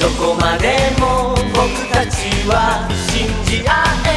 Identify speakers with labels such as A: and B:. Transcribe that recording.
A: どこまでも僕たちは信じ合え